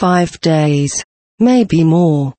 five days. Maybe more.